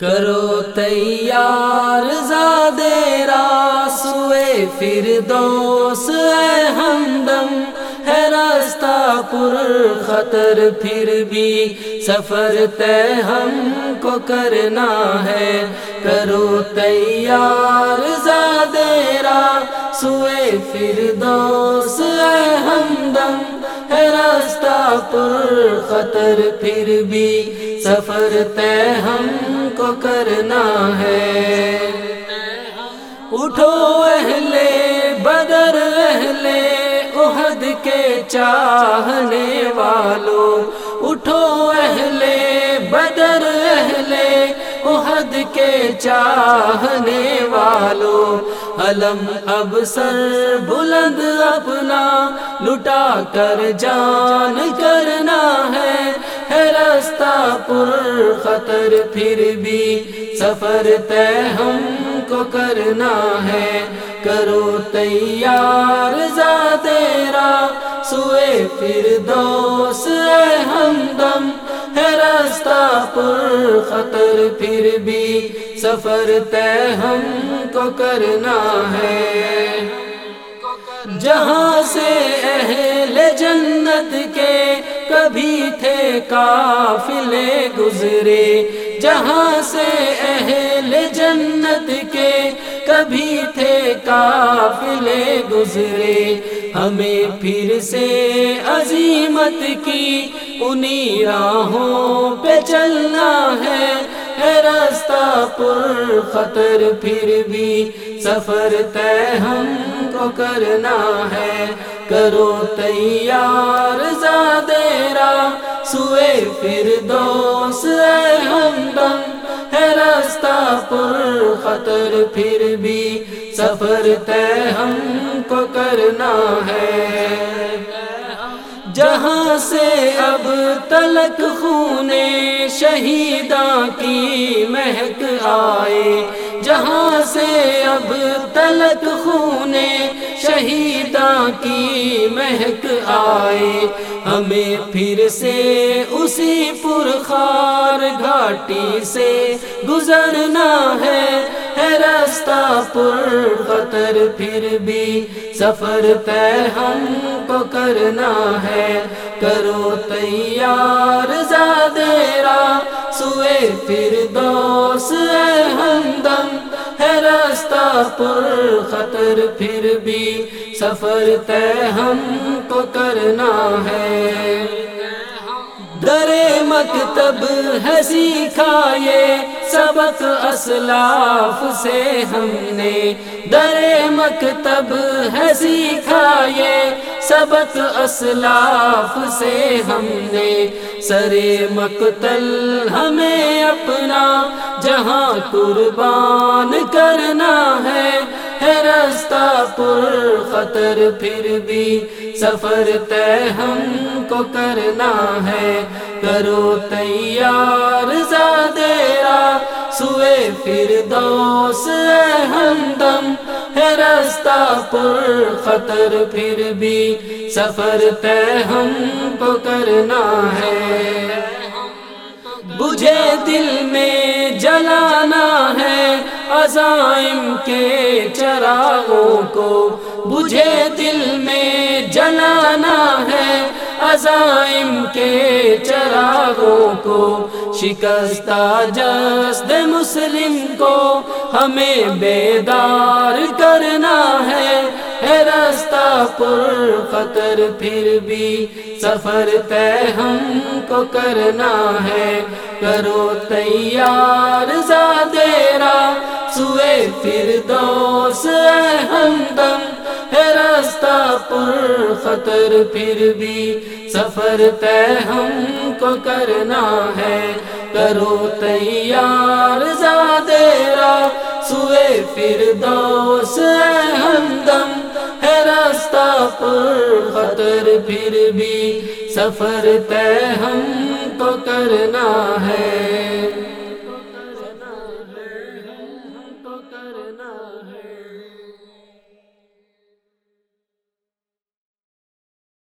کرو تیار زادے راسوے پھر دوس اے ہمدم ہے راستہ پر خطر پھر بھی سفر طے ہم کو کرنا ہے کرو تیار زادے راسوے پھر دوس پر خطر پھر بھی سفر طے ہم کو کرنا ہے۔ اٹھو اہل بدر، اہل عہد کے چاہنے والوں۔ اٹھو اہل بدر عہد کے چاہنے والوں علم اب سر بلند اپنا، لٹا کر جان کرنا ہے۔ ہے راستہ پر خطر، پھر بھی سفر طے ہم کو کرنا ہے۔ کرو تیار زادیرا سوئے پھر دوس اے ہمدم ہے راستہ پر خطر، پھر بھی سفر طے ہم کو کرنا ہے۔ جہاں سے اہل جنت کے کبھی تھے کافلے گزرے، جہاں سے اہل جنت کے کبھی تھے کافلے گزرے، ہمیں پھر سے عظیمت کی انہی راہوں پہ چلنا ہے ہے راستہ پر خطر، پھر بھی سفر طے ہم کو کرنا ہے۔ کرو تیار زادیرا سوئے پھر دوس اے ہمدم ہے راستہ پر خطر، پھر بھی سفر طے ہم کو کرنا ہے۔ جہاں سے اب تلک خونے شہیداں کی مہک آئے، جہاں سے اب تلک خونے شہیداں کی مہک آئے۔ ہمیں پھر سے اسی پرخار گھاٹی سے گزرنا ہے۔ ہے راستہ پر، خطر پھر بھی سفر طے ہم کو کرنا ہے۔ کرو تیار زادیرا سوئے پھر دوس اے ہمدم ہے راستہ پر، خطر پھر بھی سفر طے ہم کو کرنا ہے۔ در مکتب ہے سیکھا یہ سبق اسلاف سے ہم نے در مکتب ہے سیکھا یہ سبق اسلاف سے ہم نے سر مقتل ہمیں اپنا جہاں قربان کرنا ہے ہے راستہ پر خطر پھر بھی سفر طے ہم کو کرنا ہے کرو تیار زادیرا سوئے پھر دوس ہمدم ہے راستہ پر خطر پھر بھی سفر طے ہم کو کرنا ہے۔ بجھے دل میں جلانا ہے عزائم کے چراغوں کو۔ بجھے دل میں عزائم کے چراغوں کو شکستہ جسد مسلم کو ہمیں بیدار کرنا ہے۔ ہے راستہ پر خطر پھر بھی سفر طے ہم کو کرنا ہے۔ کرو تیار زادیرا سوئے پھر دوس راستہ پر خطر، پھر بھی سفر طے ہم کو کرنا ہے۔ کرو تیار زادیرا سوئے پھر دوس ہمدم ہے راستہ پر خطر، پھر بھی سفر طے ہم کو کرنا ہے۔